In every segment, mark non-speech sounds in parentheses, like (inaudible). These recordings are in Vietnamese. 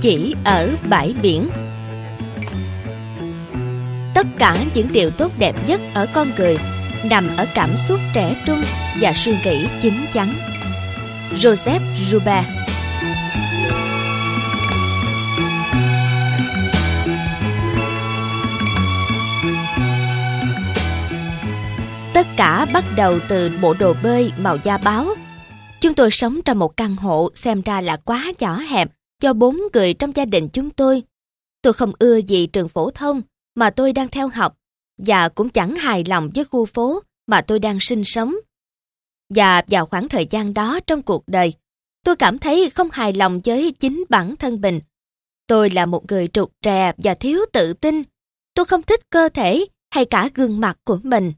chỉ ở bãi biển. Tất cả những điều tốt đẹp nhất ở con người nằm ở cảm xúc trẻ trung và suy nghĩ chín chắn. Joseph Ruba tất cả bắt đầu từ bộ đồ bơi màu da báo chúng tôi sống trong một căn hộ xem ra là quá nhỏ hẹp cho bốn người trong gia đình chúng tôi tôi không ưa gì trường phổ thông mà tôi đang theo học và cũng chẳng hài lòng với khu phố mà tôi đang sinh sống. Và vào khoảng thời gian đó trong cuộc đời, tôi cảm thấy không hài lòng với chính bản thân mình. Tôi là một người trục trè và thiếu tự tin. Tôi không thích cơ thể hay cả gương mặt của mình.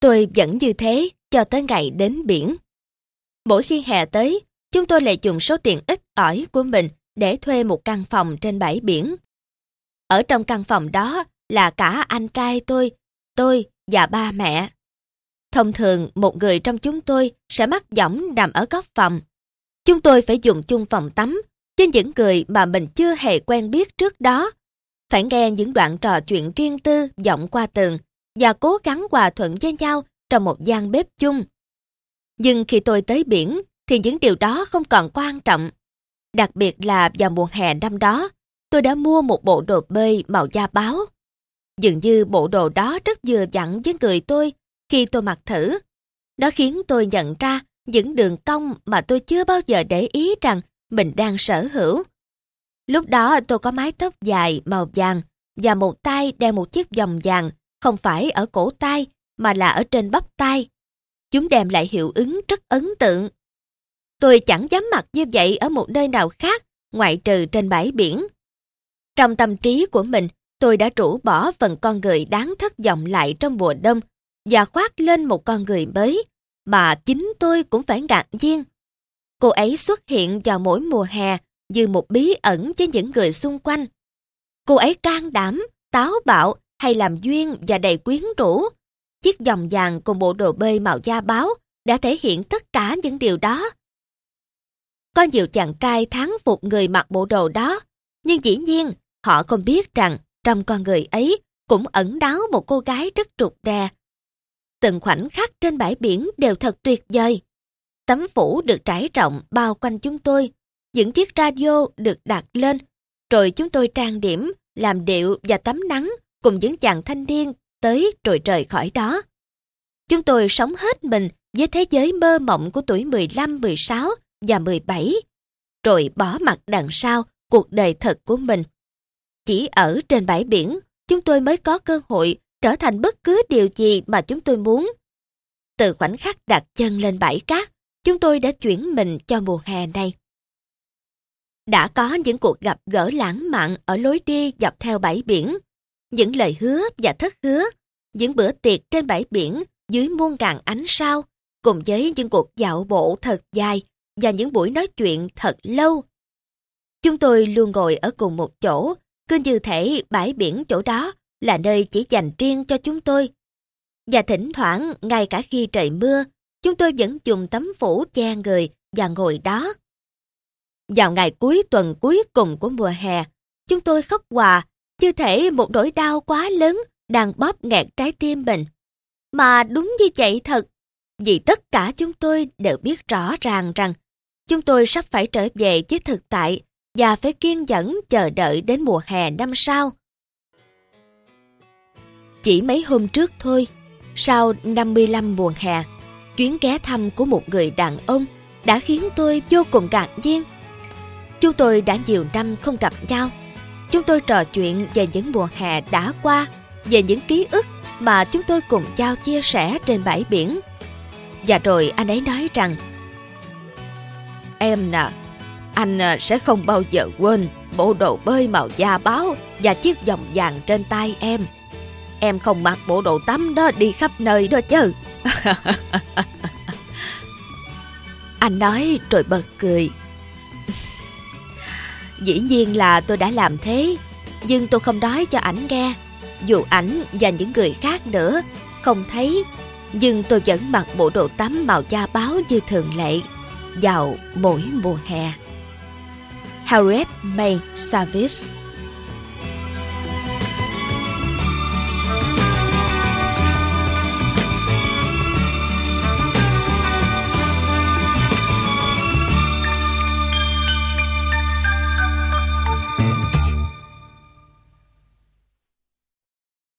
Tôi vẫn như thế cho tới ngày đến biển. Mỗi khi hè tới, chúng tôi lại dùng số tiền ít ỏi của mình để thuê một căn phòng trên bãi biển. Ở trong căn phòng đó là cả anh trai tôi, tôi và ba mẹ. Thông thường một người trong chúng tôi sẽ mắc giỏng nằm ở góc phòng. Chúng tôi phải dùng chung phòng tắm trên những người mà mình chưa hề quen biết trước đó. Phải nghe những đoạn trò chuyện riêng tư vọng qua tường và cố gắng hòa thuận với nhau trong một gian bếp chung. Nhưng khi tôi tới biển thì những điều đó không còn quan trọng. Đặc biệt là vào mùa hè năm đó, tôi đã mua một bộ đồ bơi màu da báo. Dường như bộ đồ đó rất vừa vặn với người tôi khi tôi mặc thử. Nó khiến tôi nhận ra những đường cong mà tôi chưa bao giờ để ý rằng mình đang sở hữu. Lúc đó tôi có mái tóc dài màu vàng và một tay đeo một chiếc vòng vàng không phải ở cổ tay mà là ở trên bắp tay. Chúng đem lại hiệu ứng rất ấn tượng. Tôi chẳng dám mặc như vậy ở một nơi nào khác ngoại trừ trên bãi biển. Trong tâm trí của mình, tôi đã rũ bỏ phần con người đáng thất vọng lại trong mùa đông và khoác lên một con người mới mà chính tôi cũng phải ngạc nhiên. Cô ấy xuất hiện vào mỗi mùa hè như một bí ẩn với những người xung quanh. Cô ấy can đảm, táo bạo hay làm duyên và đầy quyến rũ. Chiếc vòng vàng cùng bộ đồ bơi màu da báo đã thể hiện tất cả những điều đó. Có nhiều chàng trai thắng phục người mặc bộ đồ đó, nhưng dĩ nhiên họ không biết rằng trong con người ấy cũng ẩn đáo một cô gái rất trục đè. Từng khoảnh khắc trên bãi biển đều thật tuyệt vời. Tấm phủ được trải rộng bao quanh chúng tôi, những chiếc radio được đặt lên, rồi chúng tôi trang điểm, làm điệu và tắm nắng cùng những chàng thanh niên tới rồi rời khỏi đó. Chúng tôi sống hết mình với thế giới mơ mộng của tuổi 15, 16 và 17, rồi bỏ mặt đằng sau cuộc đời thật của mình. Chỉ ở trên bãi biển, chúng tôi mới có cơ hội trở thành bất cứ điều gì mà chúng tôi muốn. Từ khoảnh khắc đặt chân lên bãi cát, chúng tôi đã chuyển mình cho mùa hè này. Đã có những cuộc gặp gỡ lãng mạn ở lối đi dọc theo bãi biển, những lời hứa và thất hứa, những bữa tiệc trên bãi biển dưới muôn ngàn ánh sao, cùng với những cuộc dạo bộ thật dài và những buổi nói chuyện thật lâu. Chúng tôi luôn ngồi ở cùng một chỗ, cứ như thể bãi biển chỗ đó là nơi chỉ dành riêng cho chúng tôi. Và thỉnh thoảng, ngay cả khi trời mưa, chúng tôi vẫn dùng tấm phủ che người và ngồi đó. Vào ngày cuối tuần cuối cùng của mùa hè, chúng tôi khóc hòa, như thể một nỗi đau quá lớn đang bóp nghẹt trái tim mình. Mà đúng như vậy thật, vì tất cả chúng tôi đều biết rõ ràng rằng chúng tôi sắp phải trở về với thực tại và phải kiên nhẫn chờ đợi đến mùa hè năm sau. Chỉ mấy hôm trước thôi, sau 55 mùa hè, chuyến ghé thăm của một người đàn ông đã khiến tôi vô cùng ngạc nhiên. Chúng tôi đã nhiều năm không gặp nhau. Chúng tôi trò chuyện về những mùa hè đã qua, về những ký ức mà chúng tôi cùng nhau chia sẻ trên bãi biển. Và rồi anh ấy nói rằng Em nè, anh ờ, sẽ không bao giờ quên bộ đồ bơi màu da báo và chiếc vòng vàng trên tay em. Em không mặc bộ đồ tắm đó đi khắp nơi đó chứ. (laughs) anh nói rồi bật cười. (laughs) Dĩ nhiên là tôi đã làm thế, nhưng tôi không nói cho ảnh nghe. Dù ảnh và những người khác nữa không thấy, nhưng tôi vẫn mặc bộ đồ tắm màu da báo như thường lệ vào mỗi mùa hè. Harriet May Savage